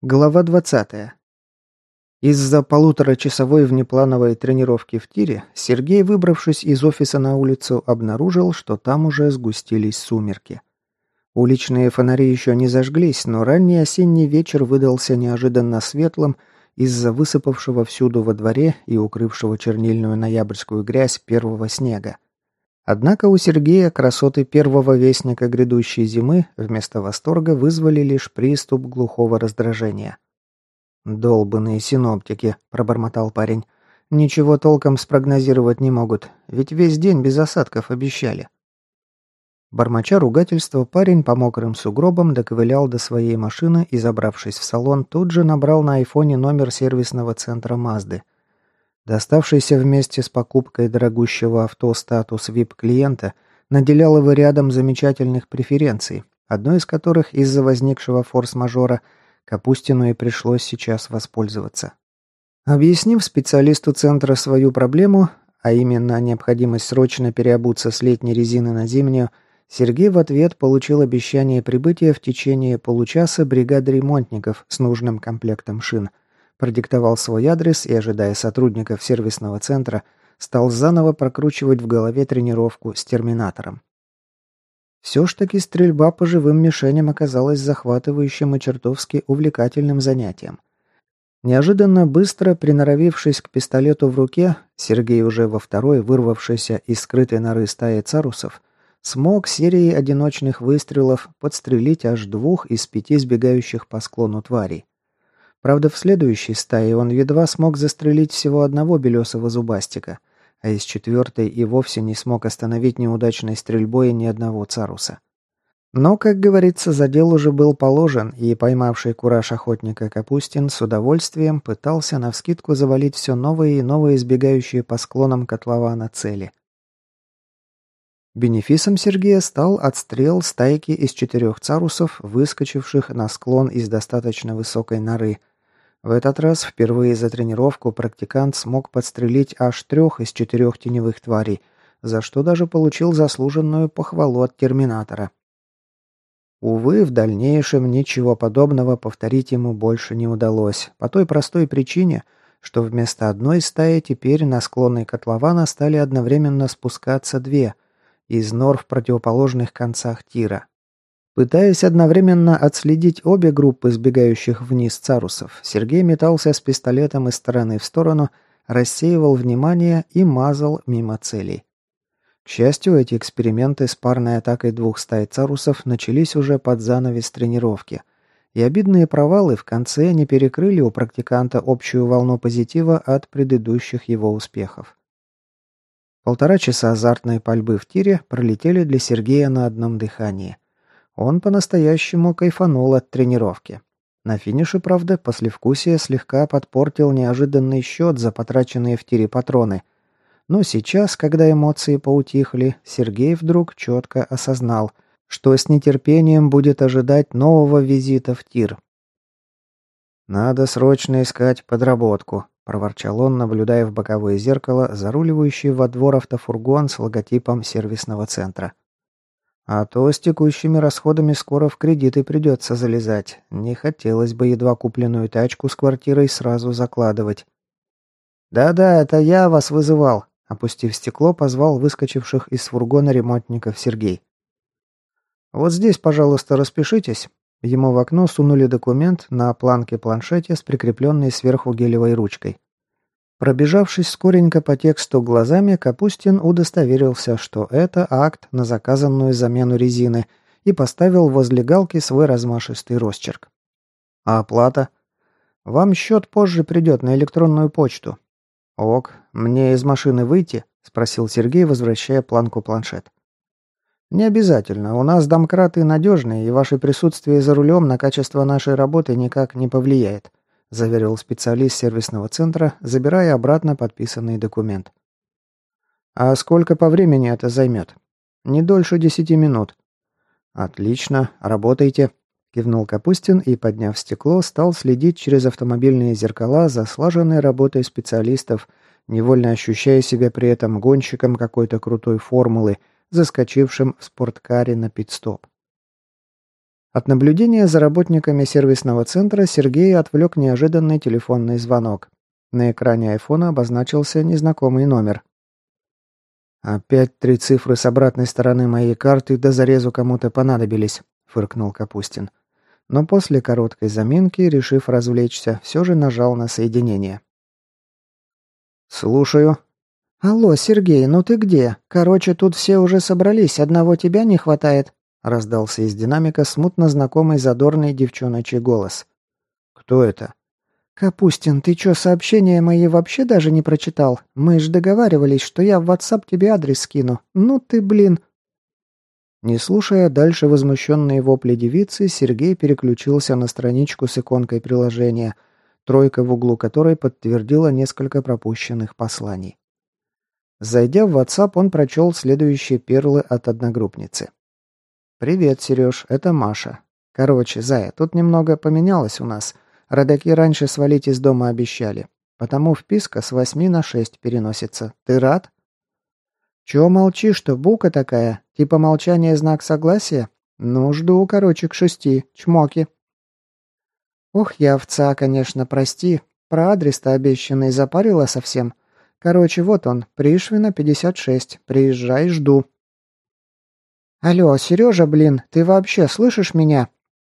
Глава 20. Из-за полуторачасовой внеплановой тренировки в тире Сергей, выбравшись из офиса на улицу, обнаружил, что там уже сгустились сумерки. Уличные фонари еще не зажглись, но ранний осенний вечер выдался неожиданно светлым из-за высыпавшего всюду во дворе и укрывшего чернильную ноябрьскую грязь первого снега. Однако у Сергея красоты первого вестника грядущей зимы вместо восторга вызвали лишь приступ глухого раздражения. «Долбанные синоптики», – пробормотал парень. «Ничего толком спрогнозировать не могут, ведь весь день без осадков обещали». Бормоча ругательства, парень по мокрым сугробам доковылял до своей машины и, забравшись в салон, тут же набрал на айфоне номер сервисного центра Мазды – Доставшийся вместе с покупкой дорогущего авто статус VIP-клиента наделял его рядом замечательных преференций, одной из которых из-за возникшего форс-мажора Капустину и пришлось сейчас воспользоваться. Объяснив специалисту центра свою проблему, а именно необходимость срочно переобуться с летней резины на зимнюю, Сергей в ответ получил обещание прибытия в течение получаса бригады ремонтников с нужным комплектом шин – продиктовал свой адрес и, ожидая сотрудников сервисного центра, стал заново прокручивать в голове тренировку с терминатором. Все ж таки стрельба по живым мишеням оказалась захватывающим и чертовски увлекательным занятием. Неожиданно быстро приноровившись к пистолету в руке, Сергей уже во второй, вырвавшийся из скрытой норы стаи царусов, смог серией одиночных выстрелов подстрелить аж двух из пяти сбегающих по склону тварей. Правда, в следующей стае он едва смог застрелить всего одного белесого зубастика, а из четвертой и вовсе не смог остановить неудачной стрельбой ни одного царуса. Но, как говорится, задел уже был положен, и поймавший кураж охотника Капустин с удовольствием пытался навскидку завалить все новые и новые избегающие по склонам котлована цели. Бенефисом Сергея стал отстрел стайки из четырех царусов, выскочивших на склон из достаточно высокой норы, в этот раз впервые за тренировку практикант смог подстрелить аж трех из четырех теневых тварей, за что даже получил заслуженную похвалу от Терминатора. Увы, в дальнейшем ничего подобного повторить ему больше не удалось, по той простой причине, что вместо одной стаи теперь на склоны котлована стали одновременно спускаться две, из нор в противоположных концах тира. Пытаясь одновременно отследить обе группы сбегающих вниз царусов, Сергей метался с пистолетом из стороны в сторону, рассеивал внимание и мазал мимо целей. К счастью, эти эксперименты с парной атакой двух стай царусов начались уже под занавес тренировки, и обидные провалы в конце не перекрыли у практиканта общую волну позитива от предыдущих его успехов. Полтора часа азартной пальбы в тире пролетели для Сергея на одном дыхании – он по-настоящему кайфанул от тренировки. На финише, правда, послевкусие слегка подпортил неожиданный счет за потраченные в тире патроны. Но сейчас, когда эмоции поутихли, Сергей вдруг четко осознал, что с нетерпением будет ожидать нового визита в тир. «Надо срочно искать подработку», – проворчал он, наблюдая в боковое зеркало заруливающий во двор автофургон с логотипом сервисного центра. А то с текущими расходами скоро в кредиты придется залезать. Не хотелось бы едва купленную тачку с квартирой сразу закладывать. «Да-да, это я вас вызывал», — опустив стекло, позвал выскочивших из фургона ремонтников Сергей. «Вот здесь, пожалуйста, распишитесь». Ему в окно сунули документ на планке планшете с прикрепленной сверху гелевой ручкой. Пробежавшись скоренько по тексту глазами, Капустин удостоверился, что это акт на заказанную замену резины и поставил возле галки свой размашистый росчерк. «А оплата?» «Вам счет позже придет на электронную почту». «Ок, мне из машины выйти?» – спросил Сергей, возвращая планку планшет. «Не обязательно. У нас домкраты надежные, и ваше присутствие за рулем на качество нашей работы никак не повлияет заверил специалист сервисного центра, забирая обратно подписанный документ. «А сколько по времени это займет?» «Не дольше десяти минут». «Отлично, работайте», – кивнул Капустин и, подняв стекло, стал следить через автомобильные зеркала за слаженной работой специалистов, невольно ощущая себя при этом гонщиком какой-то крутой формулы, заскочившим в спорткаре на пит-стоп. От наблюдения за работниками сервисного центра Сергей отвлек неожиданный телефонный звонок. На экране айфона обозначился незнакомый номер. «Опять три цифры с обратной стороны моей карты до зарезу кому-то понадобились», — фыркнул Капустин. Но после короткой заминки, решив развлечься, все же нажал на соединение. «Слушаю». «Алло, Сергей, ну ты где? Короче, тут все уже собрались, одного тебя не хватает», — раздался из динамика смутно знакомый задорный девчоночий голос. «Кто это?» «Капустин, ты чё, сообщения мои вообще даже не прочитал? Мы ж договаривались, что я в WhatsApp тебе адрес скину. Ну ты, блин!» Не слушая дальше возмущенные вопли девицы, Сергей переключился на страничку с иконкой приложения, тройка в углу которой подтвердила несколько пропущенных посланий. Зайдя в WhatsApp, он прочел следующие перлы от одногруппницы. «Привет, Сереж, это Маша. Короче, Зая, тут немного поменялось у нас». Родаки раньше свалить из дома обещали. Потому вписка с восьми на шесть переносится. Ты рад? Чего молчишь-то, бука такая? Типа молчание знак согласия? Ну, жду, короче, к шести. Чмоки. Ох, я овца, конечно, прости. Про адрес-то обещанный запарила совсем. Короче, вот он, Пришвина, 56. Приезжай, жду. Алло, Сережа, блин, ты вообще слышишь меня?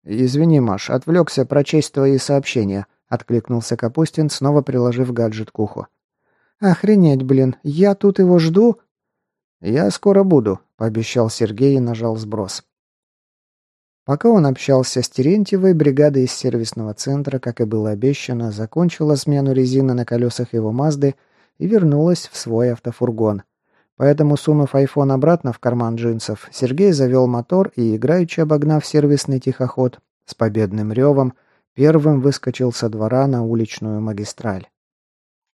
«Извини, Маш, отвлекся прочесть твои сообщения», — откликнулся Капустин, снова приложив гаджет к уху. «Охренеть, блин, я тут его жду?» «Я скоро буду», — пообещал Сергей и нажал сброс. Пока он общался с Терентьевой, бригада из сервисного центра, как и было обещано, закончила смену резины на колесах его Мазды и вернулась в свой автофургон. Поэтому, сунув айфон обратно в карман джинсов, Сергей завел мотор и, играючи обогнав сервисный тихоход, с победным ревом, первым выскочил со двора на уличную магистраль.